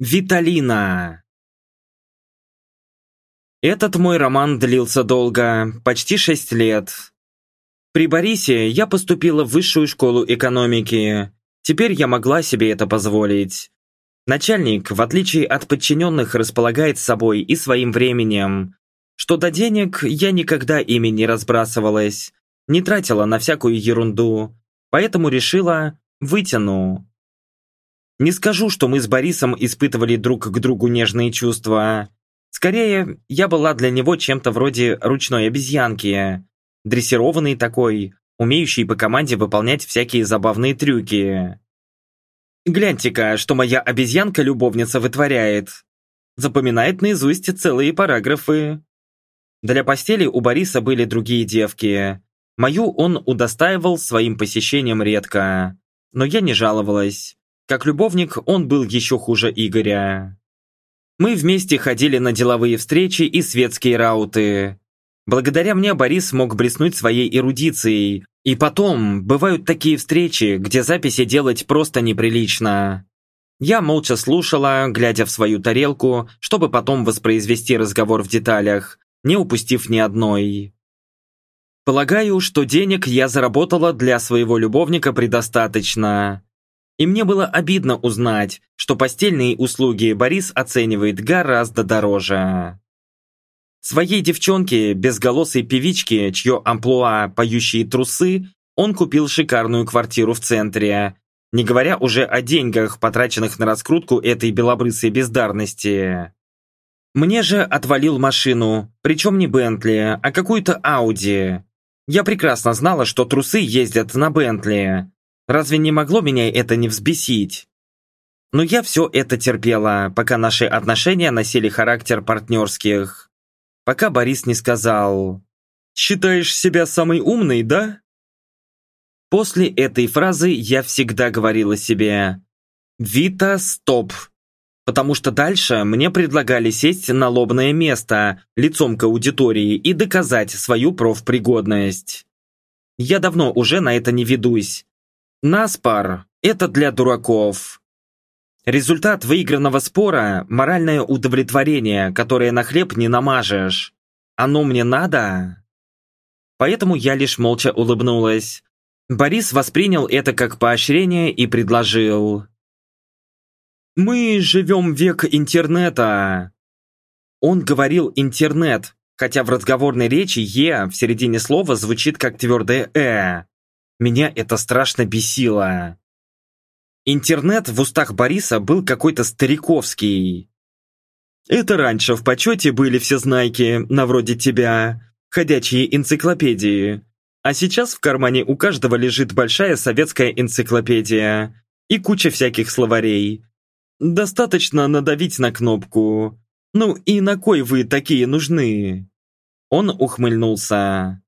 Виталина. Этот мой роман длился долго, почти шесть лет. При Борисе я поступила в высшую школу экономики. Теперь я могла себе это позволить. Начальник, в отличие от подчиненных, располагает собой и своим временем. Что до денег, я никогда ими не разбрасывалась, не тратила на всякую ерунду, поэтому решила вытяну. Не скажу, что мы с Борисом испытывали друг к другу нежные чувства. Скорее, я была для него чем-то вроде ручной обезьянки. Дрессированный такой, умеющий по команде выполнять всякие забавные трюки. Гляньте-ка, что моя обезьянка-любовница вытворяет. Запоминает наизусть целые параграфы. Для постели у Бориса были другие девки. Мою он удостаивал своим посещением редко. Но я не жаловалась. Как любовник он был еще хуже Игоря. Мы вместе ходили на деловые встречи и светские рауты. Благодаря мне Борис мог блеснуть своей эрудицией. И потом, бывают такие встречи, где записи делать просто неприлично. Я молча слушала, глядя в свою тарелку, чтобы потом воспроизвести разговор в деталях, не упустив ни одной. Полагаю, что денег я заработала для своего любовника предостаточно. И мне было обидно узнать, что постельные услуги Борис оценивает гораздо дороже. Своей девчонке, безголосой певичке, чье амплуа «поющие трусы», он купил шикарную квартиру в центре, не говоря уже о деньгах, потраченных на раскрутку этой белобрысой бездарности. Мне же отвалил машину, причем не Бентли, а какую-то Ауди. Я прекрасно знала, что трусы ездят на Бентли, Разве не могло меня это не взбесить? Но я все это терпела, пока наши отношения носили характер партнерских. Пока Борис не сказал «Считаешь себя самой умной, да?» После этой фразы я всегда говорила себе «Вита, стоп!» Потому что дальше мне предлагали сесть на лобное место, лицом к аудитории и доказать свою профпригодность. Я давно уже на это не ведусь, Наспар – это для дураков. Результат выигранного спора – моральное удовлетворение, которое на хлеб не намажешь. Оно мне надо? Поэтому я лишь молча улыбнулась. Борис воспринял это как поощрение и предложил. «Мы живем век интернета». Он говорил «интернет», хотя в разговорной речи «е» в середине слова звучит как твердое «э». Меня это страшно бесило. Интернет в устах Бориса был какой-то стариковский. Это раньше в почете были все знайки, на вроде тебя, ходячие энциклопедии. А сейчас в кармане у каждого лежит большая советская энциклопедия и куча всяких словарей. Достаточно надавить на кнопку. Ну и на кой вы такие нужны? Он ухмыльнулся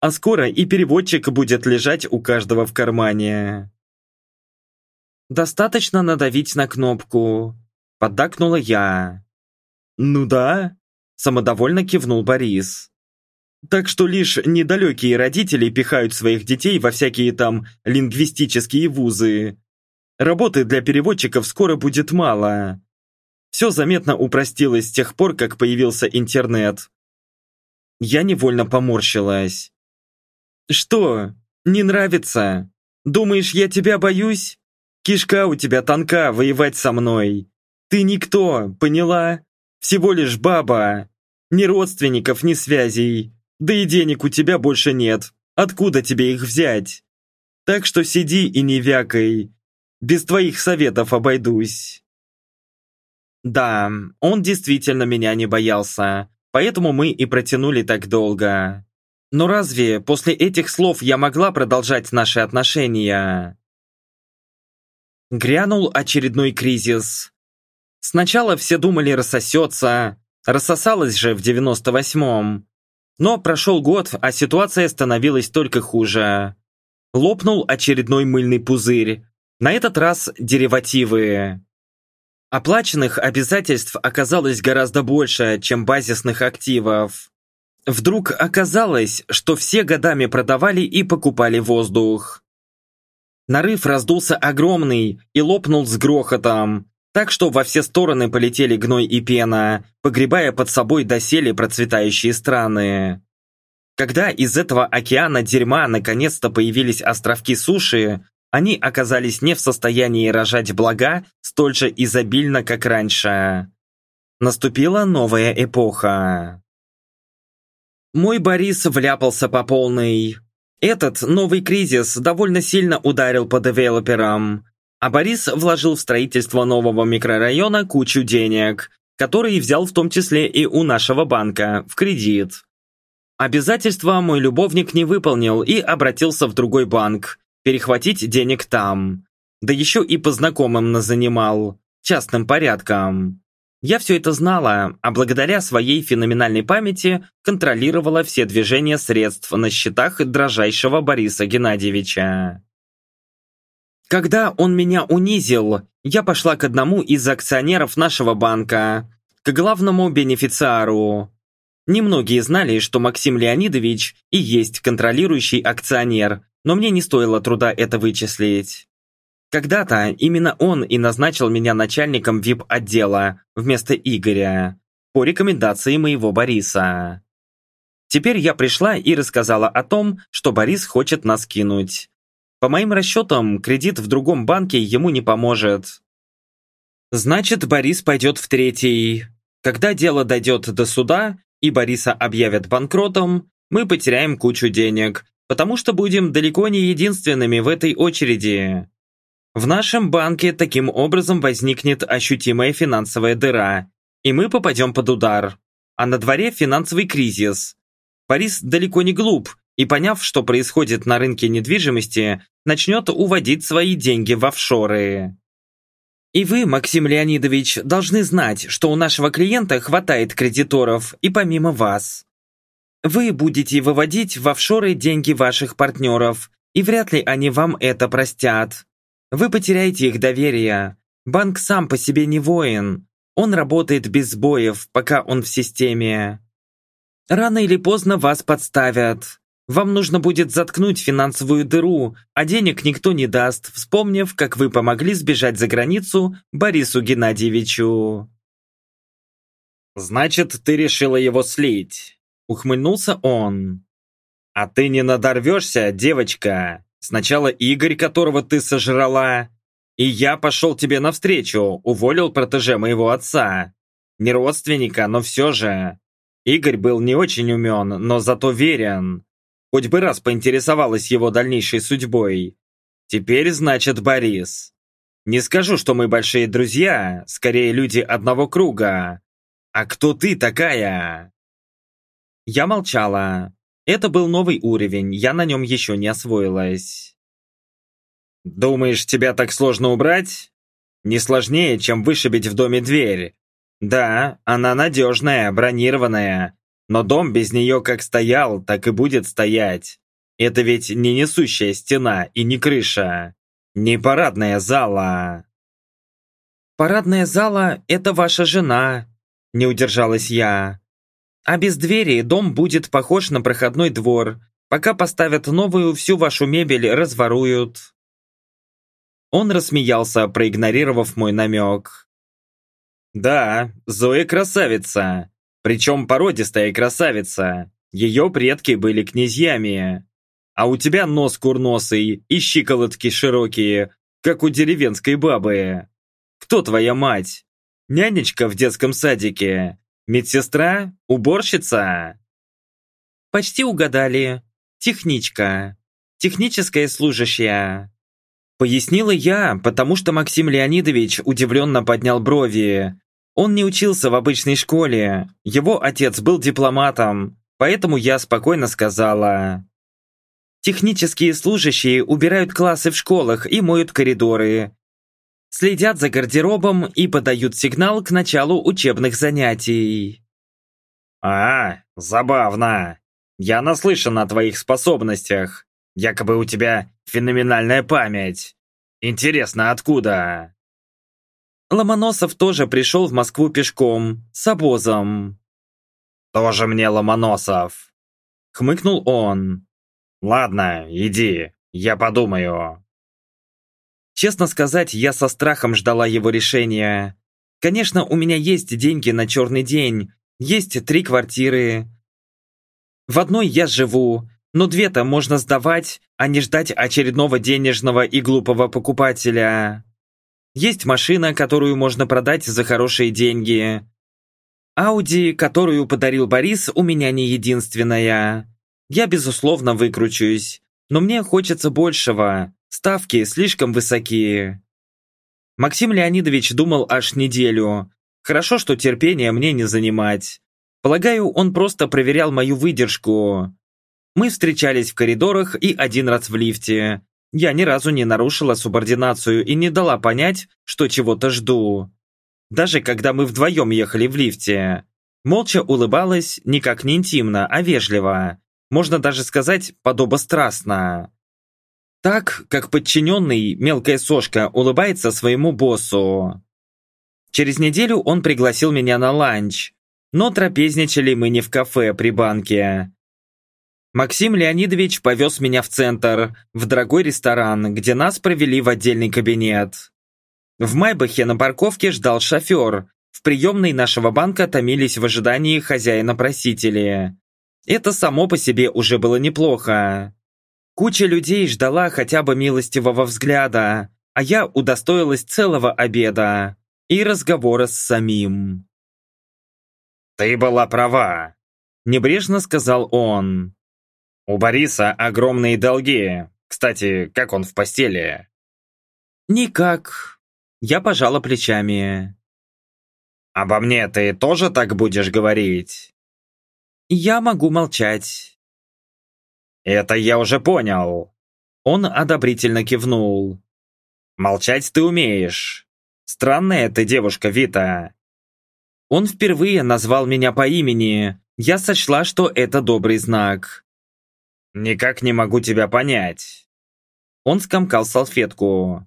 а скоро и переводчик будет лежать у каждого в кармане. «Достаточно надавить на кнопку», — поддакнула я. «Ну да», — самодовольно кивнул Борис. «Так что лишь недалекие родители пихают своих детей во всякие там лингвистические вузы. Работы для переводчиков скоро будет мало. Все заметно упростилось с тех пор, как появился интернет. Я невольно поморщилась. «Что, не нравится? Думаешь, я тебя боюсь? Кишка у тебя тонка воевать со мной. Ты никто, поняла? Всего лишь баба. Ни родственников, ни связей. Да и денег у тебя больше нет. Откуда тебе их взять? Так что сиди и не вякай. Без твоих советов обойдусь». Да, он действительно меня не боялся, поэтому мы и протянули так долго. Но разве после этих слов я могла продолжать наши отношения? Грянул очередной кризис. Сначала все думали рассосется, рассосалась же в 98-м. Но прошел год, а ситуация становилась только хуже. Лопнул очередной мыльный пузырь. На этот раз деривативы. Оплаченных обязательств оказалось гораздо больше, чем базисных активов. Вдруг оказалось, что все годами продавали и покупали воздух. Нарыв раздулся огромный и лопнул с грохотом. Так что во все стороны полетели гной и пена, погребая под собой доселе процветающие страны. Когда из этого океана дерьма наконец-то появились островки суши, они оказались не в состоянии рожать блага столь же изобильно, как раньше. Наступила новая эпоха. Мой Борис вляпался по полной. Этот новый кризис довольно сильно ударил по девелоперам, а Борис вложил в строительство нового микрорайона кучу денег, которые взял в том числе и у нашего банка, в кредит. Обязательства мой любовник не выполнил и обратился в другой банк, перехватить денег там. Да еще и по знакомым назанимал, частным порядком. Я все это знала, а благодаря своей феноменальной памяти контролировала все движения средств на счетах дрожайшего Бориса Геннадьевича. Когда он меня унизил, я пошла к одному из акционеров нашего банка, к главному бенефициару. Немногие знали, что Максим Леонидович и есть контролирующий акционер, но мне не стоило труда это вычислить. Когда-то именно он и назначил меня начальником ВИП-отдела вместо Игоря, по рекомендации моего Бориса. Теперь я пришла и рассказала о том, что Борис хочет нас кинуть. По моим расчетам, кредит в другом банке ему не поможет. Значит, Борис пойдет в третий. Когда дело дойдет до суда, и Бориса объявят банкротом, мы потеряем кучу денег, потому что будем далеко не единственными в этой очереди. В нашем банке таким образом возникнет ощутимая финансовая дыра, и мы попадем под удар. А на дворе финансовый кризис. Борис далеко не глуп, и поняв, что происходит на рынке недвижимости, начнет уводить свои деньги в офшоры. И вы, Максим Леонидович, должны знать, что у нашего клиента хватает кредиторов и помимо вас. Вы будете выводить в офшоры деньги ваших партнеров, и вряд ли они вам это простят. Вы потеряете их доверие. Банк сам по себе не воин. Он работает без сбоев, пока он в системе. Рано или поздно вас подставят. Вам нужно будет заткнуть финансовую дыру, а денег никто не даст, вспомнив, как вы помогли сбежать за границу Борису Геннадьевичу. «Значит, ты решила его слить?» Ухмыльнулся он. «А ты не надорвешься, девочка? Сначала Игорь, которого ты сожрала, и я пошел тебе навстречу, уволил протеже моего отца. Не родственника, но все же. Игорь был не очень умен, но зато верен. Хоть бы раз поинтересовалась его дальнейшей судьбой. Теперь, значит, Борис. Не скажу, что мы большие друзья, скорее люди одного круга. А кто ты такая? Я молчала. Это был новый уровень, я на нем еще не освоилась. «Думаешь, тебя так сложно убрать? Не сложнее, чем вышибить в доме дверь. Да, она надежная, бронированная, но дом без нее как стоял, так и будет стоять. Это ведь не несущая стена и не крыша, не парадная зала». «Парадная зала — это ваша жена», — не удержалась я. А без двери дом будет похож на проходной двор. Пока поставят новую, всю вашу мебель разворуют. Он рассмеялся, проигнорировав мой намек. «Да, Зоя красавица. Причем породистая красавица. Ее предки были князьями. А у тебя нос курносый и щиколотки широкие, как у деревенской бабы. Кто твоя мать? Нянечка в детском садике? Медсестра? Уборщица? Почти угадали. Техничка. Техническая служащая. Пояснила я, потому что Максим Леонидович удивленно поднял брови. Он не учился в обычной школе. Его отец был дипломатом, поэтому я спокойно сказала. Технические служащие убирают классы в школах и моют коридоры следят за гардеробом и подают сигнал к началу учебных занятий. «А, забавно. Я наслышан о твоих способностях. Якобы у тебя феноменальная память. Интересно, откуда?» Ломоносов тоже пришел в Москву пешком, с обозом. «Тоже мне Ломоносов!» Хмыкнул он. «Ладно, иди, я подумаю». Честно сказать, я со страхом ждала его решения. Конечно, у меня есть деньги на черный день, есть три квартиры. В одной я живу, но две-то можно сдавать, а не ждать очередного денежного и глупого покупателя. Есть машина, которую можно продать за хорошие деньги. Ауди, которую подарил Борис, у меня не единственная. Я, безусловно, выкручусь, но мне хочется большего. Ставки слишком высокие. Максим Леонидович думал аж неделю. Хорошо, что терпение мне не занимать. Полагаю, он просто проверял мою выдержку. Мы встречались в коридорах и один раз в лифте. Я ни разу не нарушила субординацию и не дала понять, что чего-то жду. Даже когда мы вдвоем ехали в лифте. Молча улыбалась, никак не интимно, а вежливо. Можно даже сказать, подобострастно. Так, как подчиненный, мелкая сошка, улыбается своему боссу. Через неделю он пригласил меня на ланч, но трапезничали мы не в кафе при банке. Максим Леонидович повез меня в центр, в дорогой ресторан, где нас провели в отдельный кабинет. В Майбахе на парковке ждал шофер, в приемной нашего банка томились в ожидании хозяина-просители. Это само по себе уже было неплохо. Куча людей ждала хотя бы милостивого взгляда, а я удостоилась целого обеда и разговора с самим. «Ты была права», — небрежно сказал он. «У Бориса огромные долги. Кстати, как он в постели?» «Никак». Я пожала плечами. «Обо мне ты тоже так будешь говорить?» «Я могу молчать». «Это я уже понял». Он одобрительно кивнул. «Молчать ты умеешь. Странная ты девушка, Вита». Он впервые назвал меня по имени. Я сочла, что это добрый знак. «Никак не могу тебя понять». Он скомкал салфетку.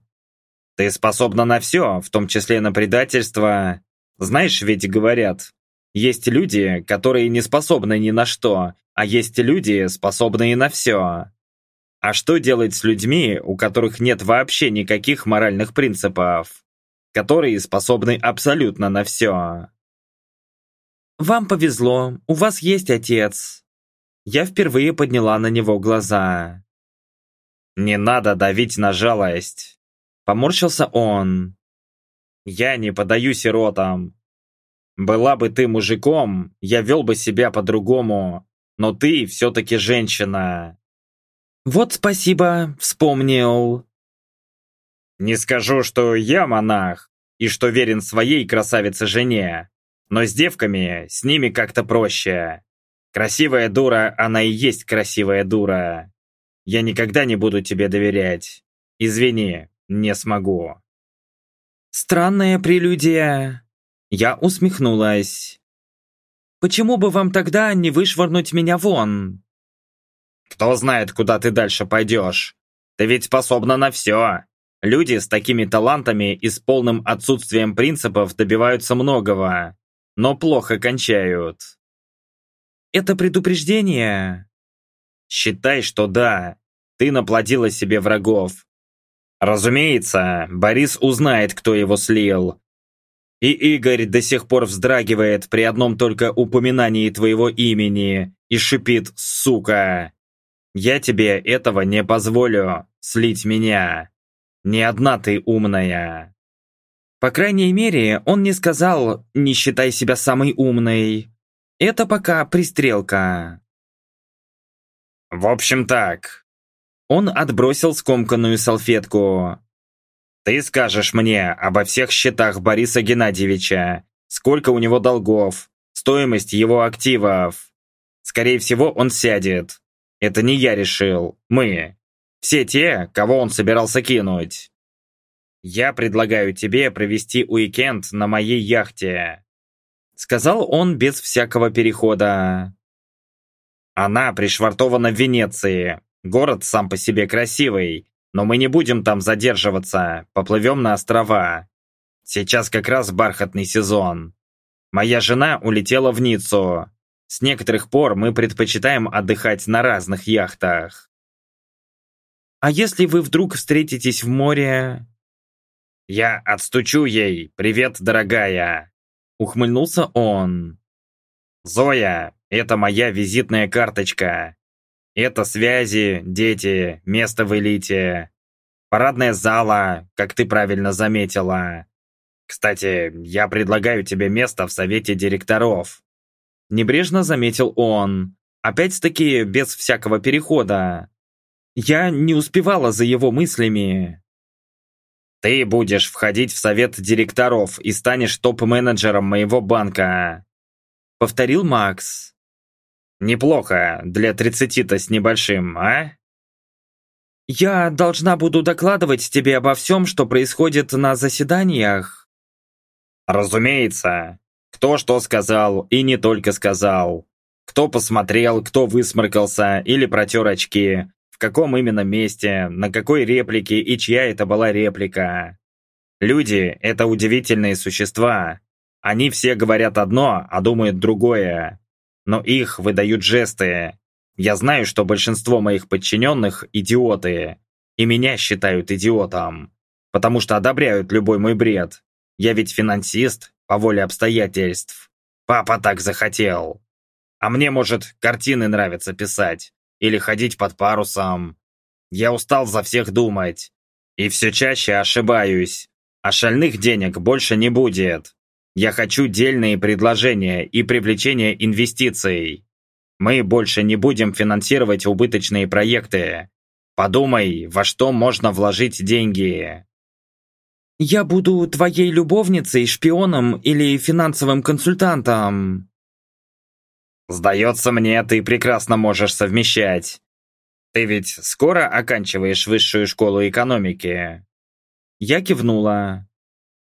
«Ты способна на все, в том числе на предательство. Знаешь, ведь говорят, есть люди, которые не способны ни на что, а есть люди, способные на все. А что делать с людьми, у которых нет вообще никаких моральных принципов? Которые способны абсолютно на все? «Вам повезло, у вас есть отец». Я впервые подняла на него глаза. «Не надо давить на жалость», — поморщился он. «Я не подаю сиротам. Была бы ты мужиком, я вел бы себя по-другому, но ты все-таки женщина. Вот спасибо, вспомнил. Не скажу, что я монах и что верен своей красавице-жене, но с девками, с ними как-то проще. Красивая дура, она и есть красивая дура. Я никогда не буду тебе доверять. Извини, не смогу. Странная прелюдия. Я усмехнулась. Почему бы вам тогда не вышвырнуть меня вон? Кто знает, куда ты дальше пойдешь. Ты ведь способна на все. Люди с такими талантами и с полным отсутствием принципов добиваются многого, но плохо кончают. Это предупреждение? Считай, что да. Ты наплодила себе врагов. Разумеется, Борис узнает, кто его слил, и Игорь до сих пор вздрагивает при одном только упоминании твоего имени и шипит «сука». Я тебе этого не позволю, слить меня. Не одна ты умная. По крайней мере, он не сказал «не считай себя самой умной». Это пока пристрелка. В общем так. Он отбросил скомканную салфетку. Ты скажешь мне обо всех счетах Бориса Геннадьевича, сколько у него долгов, стоимость его активов. Скорее всего, он сядет. Это не я решил, мы. Все те, кого он собирался кинуть. Я предлагаю тебе провести уикенд на моей яхте. Сказал он без всякого перехода. Она пришвартована в Венеции. Город сам по себе красивый, но мы не будем там задерживаться, поплывем на острова. Сейчас как раз бархатный сезон. Моя жена улетела в Ниццу. С некоторых пор мы предпочитаем отдыхать на разных яхтах. А если вы вдруг встретитесь в море? Я отстучу ей. Привет, дорогая. Ухмыльнулся он. Зоя, это моя визитная карточка. Это связи, дети, место в элите. Парадная зала, как ты правильно заметила. Кстати, я предлагаю тебе место в совете директоров. Небрежно заметил он. Опять-таки без всякого перехода. Я не успевала за его мыслями. Ты будешь входить в совет директоров и станешь топ-менеджером моего банка. Повторил Макс. Неплохо для тридцати-то с небольшим, а? Я должна буду докладывать тебе обо всем, что происходит на заседаниях. Разумеется. Кто что сказал и не только сказал. Кто посмотрел, кто высморкался или протер очки. В каком именно месте, на какой реплике и чья это была реплика. Люди – это удивительные существа. Они все говорят одно, а думают другое. Но их выдают жесты. Я знаю, что большинство моих подчиненных – идиоты. И меня считают идиотом. Потому что одобряют любой мой бред. Я ведь финансист по воле обстоятельств. Папа так захотел. А мне, может, картины нравится писать. Или ходить под парусом. Я устал за всех думать. И все чаще ошибаюсь. А шальных денег больше не будет. Я хочу дельные предложения и привлечение инвестиций. Мы больше не будем финансировать убыточные проекты. Подумай, во что можно вложить деньги. Я буду твоей любовницей, шпионом или финансовым консультантом. Сдается мне, ты прекрасно можешь совмещать. Ты ведь скоро оканчиваешь высшую школу экономики? Я кивнула.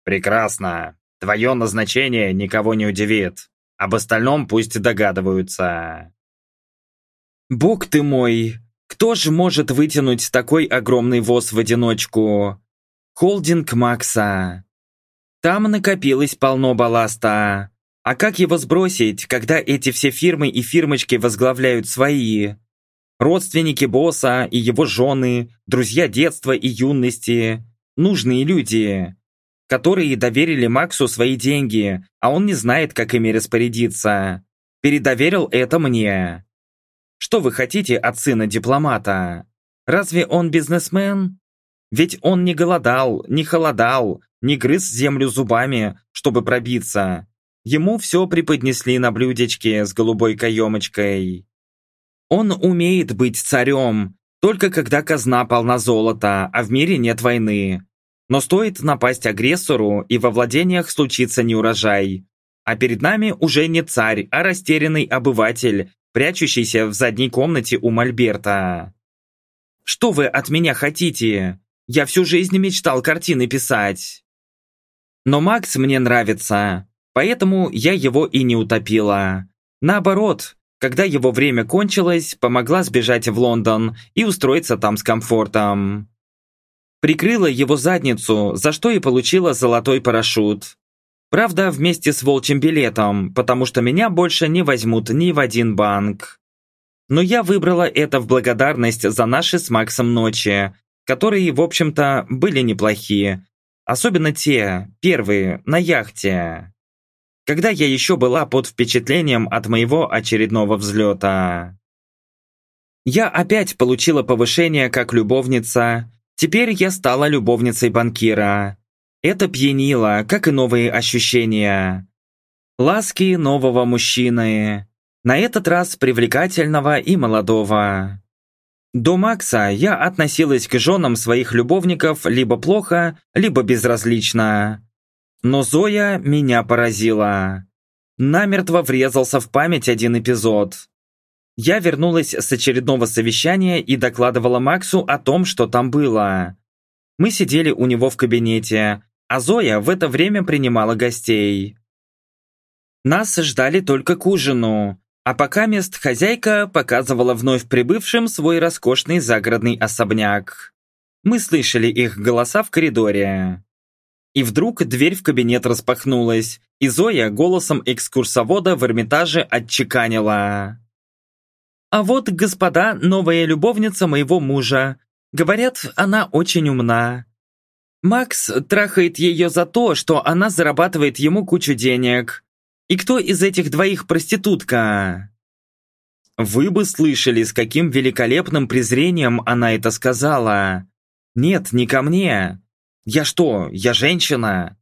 Прекрасно. Твое назначение никого не удивит. Об остальном пусть догадываются. Бог ты мой! Кто же может вытянуть такой огромный воз в одиночку? Холдинг Макса. Там накопилось полно балласта. А как его сбросить, когда эти все фирмы и фирмочки возглавляют свои? Родственники босса и его жены, друзья детства и юности, нужные люди которые доверили Максу свои деньги, а он не знает, как ими распорядиться. Передоверил это мне. Что вы хотите от сына дипломата? Разве он бизнесмен? Ведь он не голодал, не холодал, не грыз землю зубами, чтобы пробиться. Ему все преподнесли на блюдечке с голубой каемочкой. Он умеет быть царем, только когда казна полна золота, а в мире нет войны. Но стоит напасть агрессору, и во владениях случится неурожай. А перед нами уже не царь, а растерянный обыватель, прячущийся в задней комнате у Мольберта. «Что вы от меня хотите? Я всю жизнь мечтал картины писать». Но Макс мне нравится, поэтому я его и не утопила. Наоборот, когда его время кончилось, помогла сбежать в Лондон и устроиться там с комфортом. Прикрыла его задницу, за что и получила золотой парашют. Правда, вместе с волчьим билетом, потому что меня больше не возьмут ни в один банк. Но я выбрала это в благодарность за наши с Максом ночи, которые, в общем-то, были неплохие. Особенно те, первые, на яхте. Когда я еще была под впечатлением от моего очередного взлета. Я опять получила повышение как любовница, Теперь я стала любовницей банкира. Это пьянило, как и новые ощущения. Ласки нового мужчины. На этот раз привлекательного и молодого. До Макса я относилась к женам своих любовников либо плохо, либо безразлично. Но Зоя меня поразила. Намертво врезался в память один эпизод. Я вернулась с очередного совещания и докладывала Максу о том, что там было. Мы сидели у него в кабинете, а Зоя в это время принимала гостей. Нас ждали только к ужину, а пока мест хозяйка показывала вновь прибывшим свой роскошный загородный особняк. Мы слышали их голоса в коридоре. И вдруг дверь в кабинет распахнулась, и Зоя голосом экскурсовода в Эрмитаже отчеканила. А вот, господа, новая любовница моего мужа. Говорят, она очень умна. Макс трахает ее за то, что она зарабатывает ему кучу денег. И кто из этих двоих проститутка? Вы бы слышали, с каким великолепным презрением она это сказала. Нет, не ко мне. Я что, я женщина?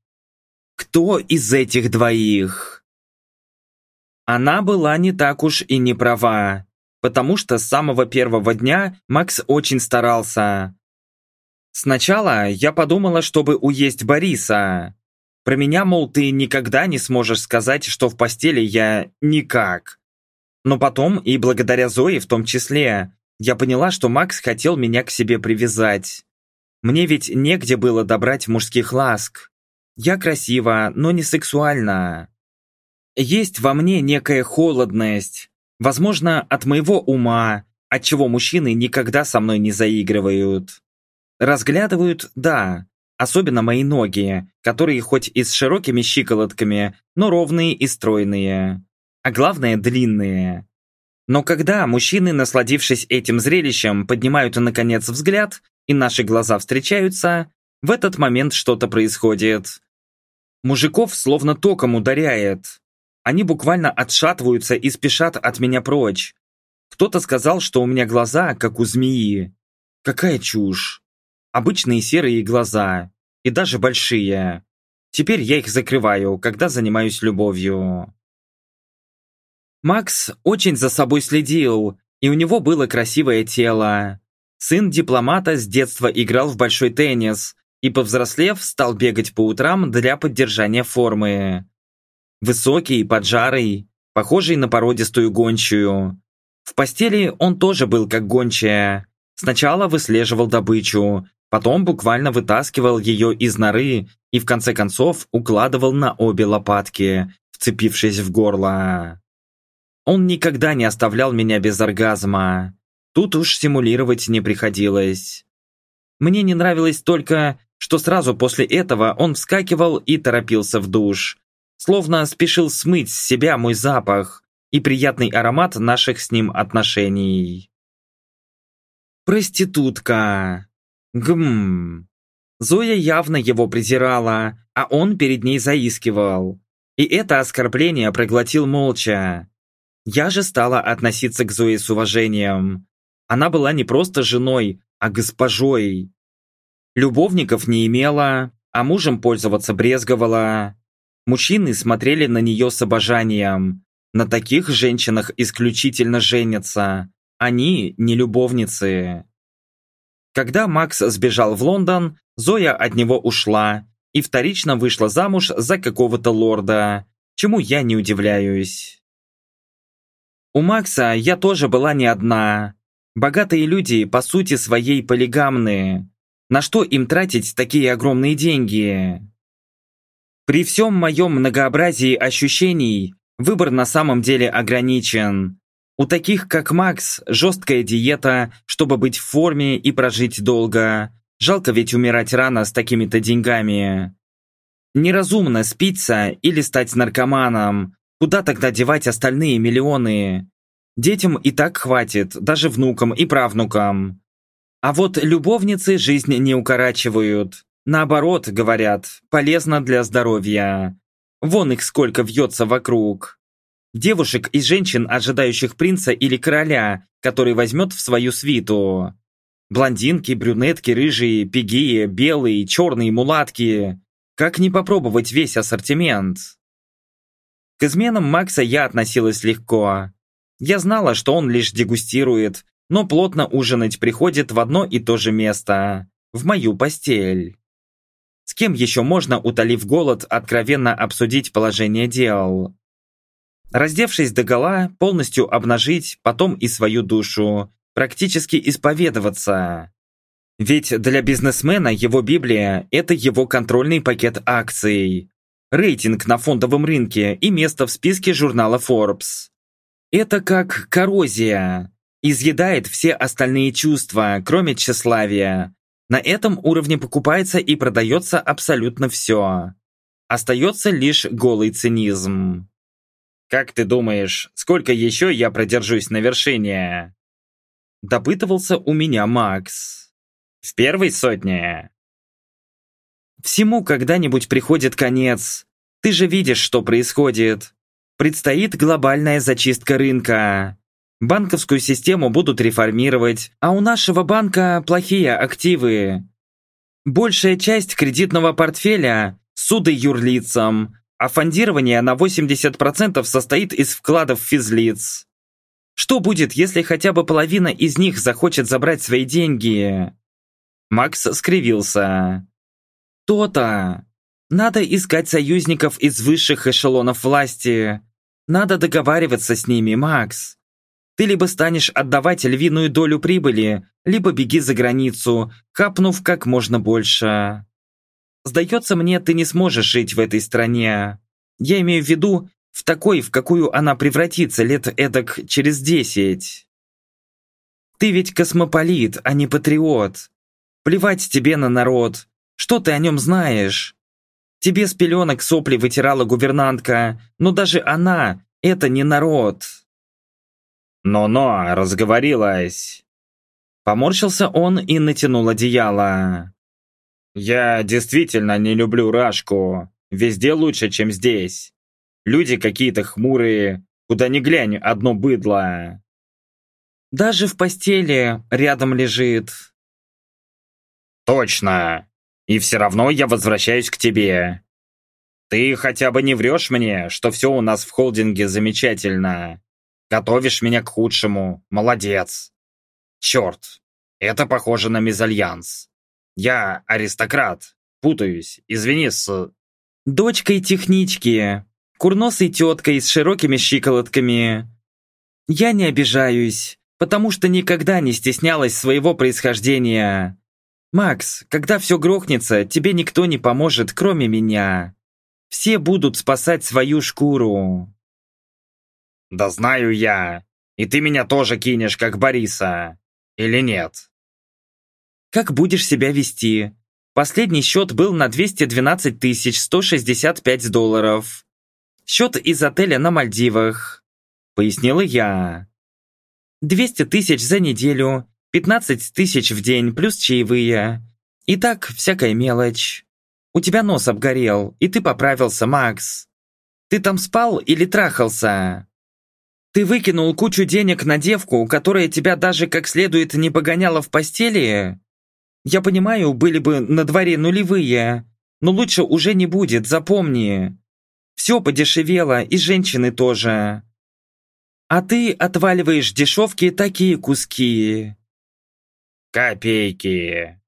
Кто из этих двоих? Она была не так уж и не права, потому что с самого первого дня Макс очень старался. Сначала я подумала, чтобы уесть Бориса. Про меня, мол, ты никогда не сможешь сказать, что в постели я никак. Но потом, и благодаря Зое в том числе, я поняла, что Макс хотел меня к себе привязать. Мне ведь негде было добрать мужских ласк. Я красива, но не сексуальна. Есть во мне некая холодность, возможно, от моего ума, от чего мужчины никогда со мной не заигрывают. Разглядывают, да, особенно мои ноги, которые хоть и с широкими щиколотками, но ровные и стройные. А главное, длинные. Но когда мужчины, насладившись этим зрелищем, поднимают наконец взгляд, и наши глаза встречаются, в этот момент что-то происходит. Мужиков словно током ударяет. Они буквально отшатываются и спешат от меня прочь. Кто-то сказал, что у меня глаза, как у змеи. Какая чушь. Обычные серые глаза. И даже большие. Теперь я их закрываю, когда занимаюсь любовью. Макс очень за собой следил, и у него было красивое тело. Сын дипломата с детства играл в большой теннис и, повзрослев, стал бегать по утрам для поддержания формы. Высокий, поджарый, похожий на породистую гончую. В постели он тоже был как гончая. Сначала выслеживал добычу, Потом буквально вытаскивал ее из норы и в конце концов укладывал на обе лопатки, вцепившись в горло. Он никогда не оставлял меня без оргазма. Тут уж симулировать не приходилось. Мне не нравилось только, что сразу после этого он вскакивал и торопился в душ, словно спешил смыть с себя мой запах и приятный аромат наших с ним отношений. Проститутка. Гм. Зоя явно его презирала, а он перед ней заискивал. И это оскорбление проглотил молча. Я же стала относиться к Зое с уважением. Она была не просто женой, а госпожой. Любовников не имела, а мужем пользоваться брезговала. Мужчины смотрели на нее с обожанием. На таких женщинах исключительно женятся. Они не любовницы. Когда Макс сбежал в Лондон, Зоя от него ушла и вторично вышла замуж за какого-то лорда, чему я не удивляюсь. У Макса я тоже была не одна. Богатые люди по сути своей полигамны. На что им тратить такие огромные деньги? При всем моем многообразии ощущений, выбор на самом деле ограничен. У таких, как Макс, жесткая диета, чтобы быть в форме и прожить долго. Жалко ведь умирать рано с такими-то деньгами. Неразумно спиться или стать наркоманом. Куда тогда девать остальные миллионы? Детям и так хватит, даже внукам и правнукам. А вот любовницы жизнь не укорачивают. Наоборот, говорят, полезно для здоровья. Вон их сколько вьется вокруг. Девушек и женщин, ожидающих принца или короля, который возьмет в свою свиту. Блондинки, брюнетки, рыжие, пигии, белые, черные, мулатки. Как не попробовать весь ассортимент? К изменам Макса я относилась легко. Я знала, что он лишь дегустирует, но плотно ужинать приходит в одно и то же место. В мою постель. С кем еще можно, утолив голод, откровенно обсудить положение дел? Раздевшись догола, полностью обнажить, потом и свою душу, практически исповедоваться. Ведь для бизнесмена его Библия – это его контрольный пакет акций, рейтинг на фондовом рынке и место в списке журнала Forbes. Это как коррозия. Изъедает все остальные чувства, кроме тщеславия. На этом уровне покупается и продается абсолютно все. Остается лишь голый цинизм. «Как ты думаешь, сколько еще я продержусь на вершине?» Допытывался у меня Макс. «В первой сотне?» Всему когда-нибудь приходит конец. Ты же видишь, что происходит. Предстоит глобальная зачистка рынка. Банковскую систему будут реформировать, а у нашего банка плохие активы. Большая часть кредитного портфеля – суды юрлицам, а фондирование на 80% состоит из вкладов физлиц. Что будет, если хотя бы половина из них захочет забрать свои деньги? Макс скривился. То-то. Надо искать союзников из высших эшелонов власти. Надо договариваться с ними, Макс. Ты либо станешь отдавать львиную долю прибыли, либо беги за границу, капнув как можно больше. Сдается мне, ты не сможешь жить в этой стране. Я имею в виду, в такой, в какую она превратится лет эдак через десять. Ты ведь космополит, а не патриот. Плевать тебе на народ. Что ты о нем знаешь? Тебе с пеленок сопли вытирала гувернантка, но даже она — это не народ. «Но-но, разговорилась!» Поморщился он и натянул одеяло. «Я действительно не люблю Рашку. Везде лучше, чем здесь. Люди какие-то хмурые, куда ни глянь, одно быдло». «Даже в постели рядом лежит». «Точно. И все равно я возвращаюсь к тебе. Ты хотя бы не врешь мне, что все у нас в холдинге замечательно. Готовишь меня к худшему. Молодец. Черт, это похоже на мезальянс. Я аристократ. Путаюсь. Извини с... Дочкой технички. Курносой теткой с широкими щиколотками. Я не обижаюсь, потому что никогда не стеснялась своего происхождения. Макс, когда все грохнется, тебе никто не поможет, кроме меня. Все будут спасать свою шкуру. Да знаю я. И ты меня тоже кинешь, как Бориса. Или нет? Как будешь себя вести? Последний счет был на 212 165 долларов. Счет из отеля на Мальдивах. Пояснила я. 200 тысяч за неделю, 15 тысяч в день плюс чаевые. И так всякая мелочь. У тебя нос обгорел, и ты поправился, Макс. Ты там спал или трахался? Ты выкинул кучу денег на девку, которая тебя даже как следует не погоняла в постели? Я понимаю, были бы на дворе нулевые, но лучше уже не будет, запомни. Все подешевело, и женщины тоже. А ты отваливаешь дешевки такие куски. Копейки.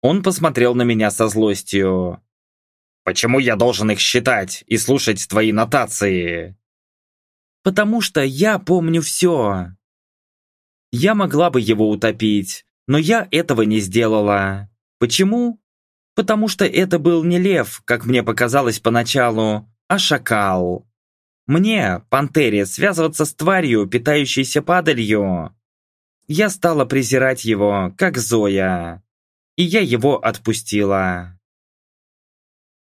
Он посмотрел на меня со злостью. Почему я должен их считать и слушать твои нотации? Потому что я помню все. Я могла бы его утопить, но я этого не сделала. Почему? Потому что это был не лев, как мне показалось поначалу, а шакал. Мне, пантере, связываться с тварью, питающейся падалью. Я стала презирать его, как Зоя. И я его отпустила.